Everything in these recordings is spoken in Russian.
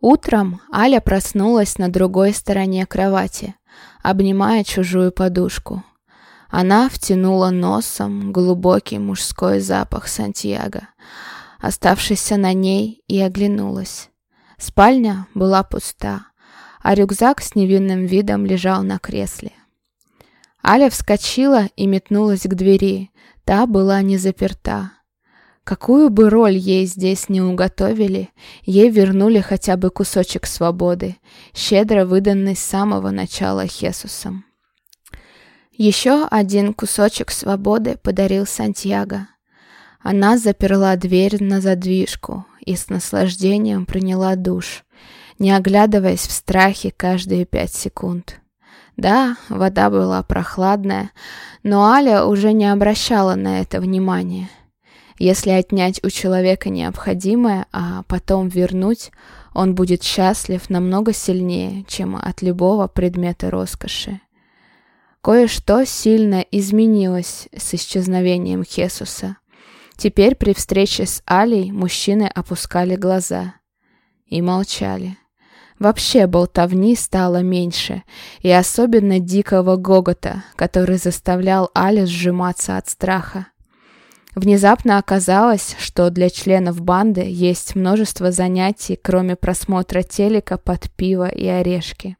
Утром Аля проснулась на другой стороне кровати, обнимая чужую подушку. Она втянула носом глубокий мужской запах Сантьяго, оставшийся на ней, и оглянулась. Спальня была пуста, а рюкзак с невинным видом лежал на кресле. Аля вскочила и метнулась к двери. Та была не заперта. Какую бы роль ей здесь не уготовили, ей вернули хотя бы кусочек свободы, щедро выданный с самого начала Хесусом. Еще один кусочек свободы подарил Сантьяго. Она заперла дверь на задвижку и с наслаждением приняла душ, не оглядываясь в страхе каждые пять секунд. Да, вода была прохладная, но Аля уже не обращала на это внимания. Если отнять у человека необходимое, а потом вернуть, он будет счастлив намного сильнее, чем от любого предмета роскоши. Кое-что сильно изменилось с исчезновением Хесуса. Теперь при встрече с Алей мужчины опускали глаза и молчали. Вообще болтовни стало меньше, и особенно дикого гогота, который заставлял Алю сжиматься от страха. Внезапно оказалось, что для членов банды есть множество занятий, кроме просмотра телека под пиво и орешки.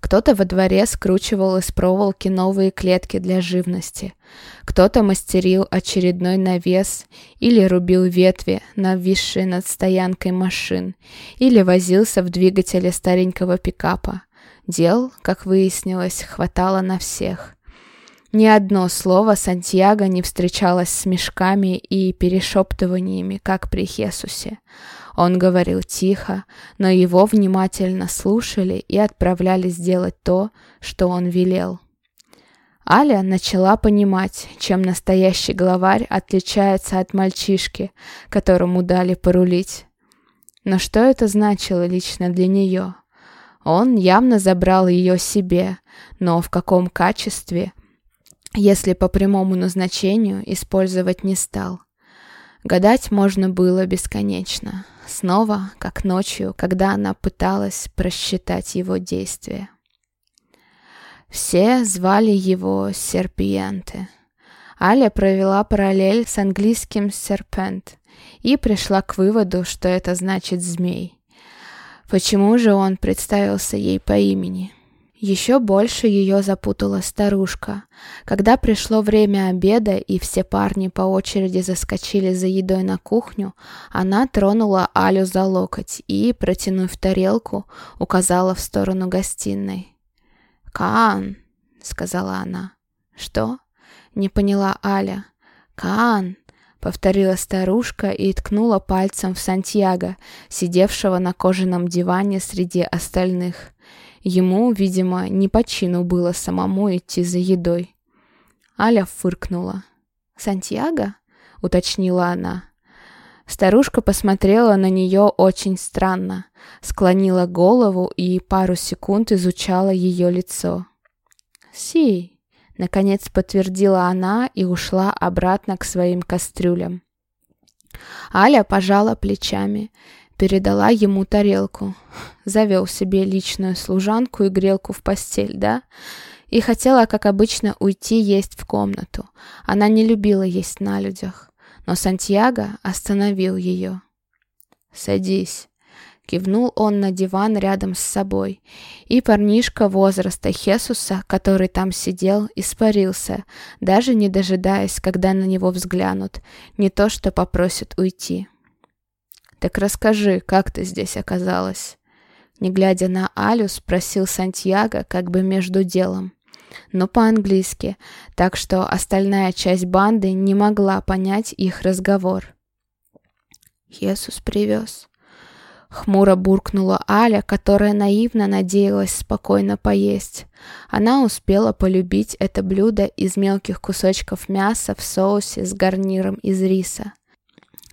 Кто-то во дворе скручивал из проволоки новые клетки для живности. Кто-то мастерил очередной навес или рубил ветви, нависшие над стоянкой машин, или возился в двигателе старенького пикапа. Дел, как выяснилось, хватало на всех. Ни одно слово Сантьяго не встречалось с мешками и перешептываниями, как при Хесусе. Он говорил тихо, но его внимательно слушали и отправляли сделать то, что он велел. Аля начала понимать, чем настоящий главарь отличается от мальчишки, которому дали порулить. Но что это значило лично для нее? Он явно забрал ее себе, но в каком качестве – если по прямому назначению использовать не стал. Гадать можно было бесконечно, снова, как ночью, когда она пыталась просчитать его действия. Все звали его Серпиенте. Аля провела параллель с английским «серпент» и пришла к выводу, что это значит «змей». Почему же он представился ей по имени? Еще больше ее запутала старушка. Когда пришло время обеда и все парни по очереди заскочили за едой на кухню, она тронула Алю за локоть и, протянув тарелку, указала в сторону гостиной. «Каан», — сказала она. «Что?» — не поняла Аля. «Каан», — повторила старушка и ткнула пальцем в Сантьяго, сидевшего на кожаном диване среди остальных. Ему, видимо, не по чину было самому идти за едой. Аля фыркнула. «Сантьяго?» — уточнила она. Старушка посмотрела на нее очень странно, склонила голову и пару секунд изучала ее лицо. «Си!» — наконец подтвердила она и ушла обратно к своим кастрюлям. Аля пожала плечами передала ему тарелку. Завел себе личную служанку и грелку в постель, да? И хотела, как обычно, уйти есть в комнату. Она не любила есть на людях. Но Сантьяго остановил ее. «Садись», — кивнул он на диван рядом с собой. И парнишка возраста Хесуса, который там сидел, испарился, даже не дожидаясь, когда на него взглянут, не то что попросят уйти. «Так расскажи, как ты здесь оказалась?» Не глядя на Алю, спросил Сантьяго как бы между делом. Но по-английски, так что остальная часть банды не могла понять их разговор. «Иисус привез». Хмуро буркнула Аля, которая наивно надеялась спокойно поесть. Она успела полюбить это блюдо из мелких кусочков мяса в соусе с гарниром из риса.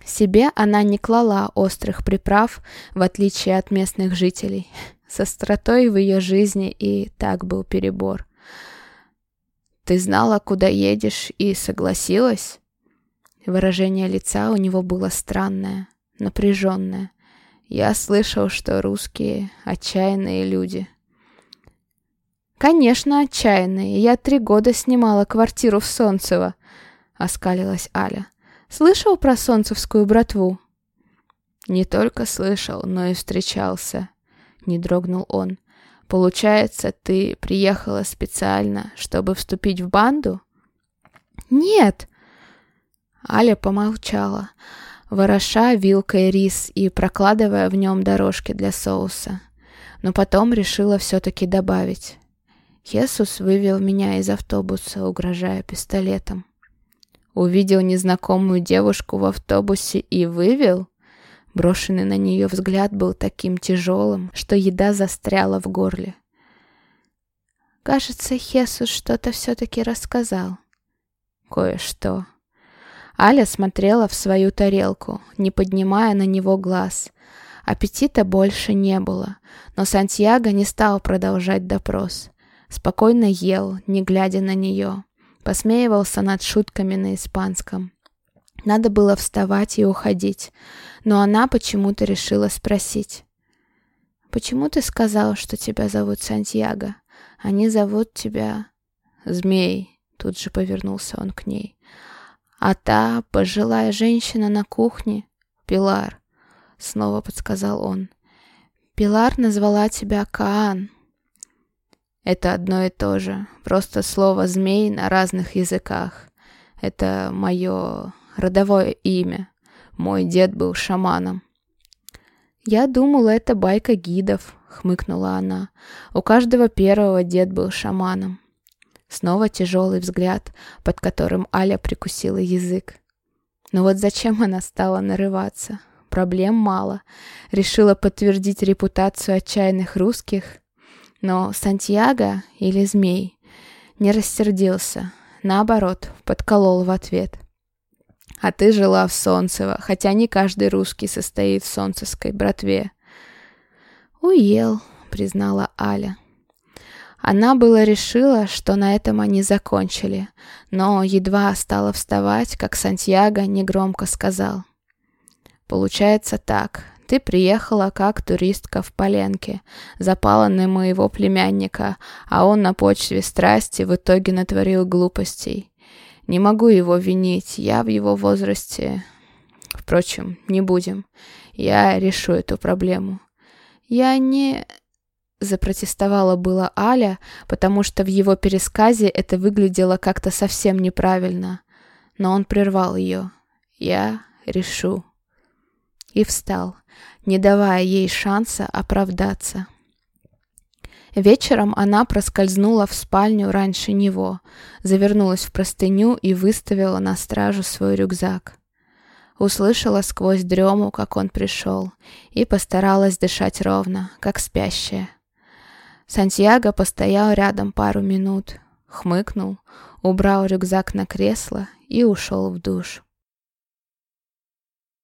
Себе она не клала острых приправ, в отличие от местных жителей. С остротой в ее жизни и так был перебор. «Ты знала, куда едешь, и согласилась?» Выражение лица у него было странное, напряженное. Я слышал, что русские отчаянные люди. Конечно, отчаянные. Я три года снимала квартиру в Солнцево, оскалилась Аля. Слышал про солнцевскую братву? Не только слышал, но и встречался. Не дрогнул он. Получается, ты приехала специально, чтобы вступить в банду? Нет. Аля помолчала вороша вилкой рис и прокладывая в нем дорожки для соуса. Но потом решила все-таки добавить. Хесус вывел меня из автобуса, угрожая пистолетом. Увидел незнакомую девушку в автобусе и вывел? Брошенный на нее взгляд был таким тяжелым, что еда застряла в горле. Кажется, Хесус что-то все-таки рассказал. Кое-что. Аля смотрела в свою тарелку, не поднимая на него глаз. Аппетита больше не было, но Сантьяго не стал продолжать допрос. Спокойно ел, не глядя на нее. Посмеивался над шутками на испанском. Надо было вставать и уходить, но она почему-то решила спросить. «Почему ты сказал, что тебя зовут Сантьяго? Они зовут тебя...» «Змей», — тут же повернулся он к ней. А та пожилая женщина на кухне — Пилар, — снова подсказал он. Пилар назвала тебя Каан. Это одно и то же, просто слово «змей» на разных языках. Это мое родовое имя. Мой дед был шаманом. «Я думала, это байка гидов», — хмыкнула она. «У каждого первого дед был шаманом». Снова тяжелый взгляд, под которым Аля прикусила язык. Но вот зачем она стала нарываться? Проблем мало. Решила подтвердить репутацию отчаянных русских. Но Сантьяго или Змей не рассердился. Наоборот, подколол в ответ. А ты жила в Солнцево, хотя не каждый русский состоит в солнцевской братве. «Уел», — признала Аля. Она было решила, что на этом они закончили, но едва стала вставать, как Сантьяго негромко сказал. «Получается так. Ты приехала как туристка в Поленке, запала на моего племянника, а он на почве страсти в итоге натворил глупостей. Не могу его винить, я в его возрасте... Впрочем, не будем. Я решу эту проблему. Я не... Запротестовала была Аля, потому что в его пересказе это выглядело как-то совсем неправильно. Но он прервал ее. «Я решу». И встал, не давая ей шанса оправдаться. Вечером она проскользнула в спальню раньше него, завернулась в простыню и выставила на стражу свой рюкзак. Услышала сквозь дрему, как он пришел, и постаралась дышать ровно, как спящая. Сантьяго постоял рядом пару минут, хмыкнул, убрал рюкзак на кресло и ушел в душ.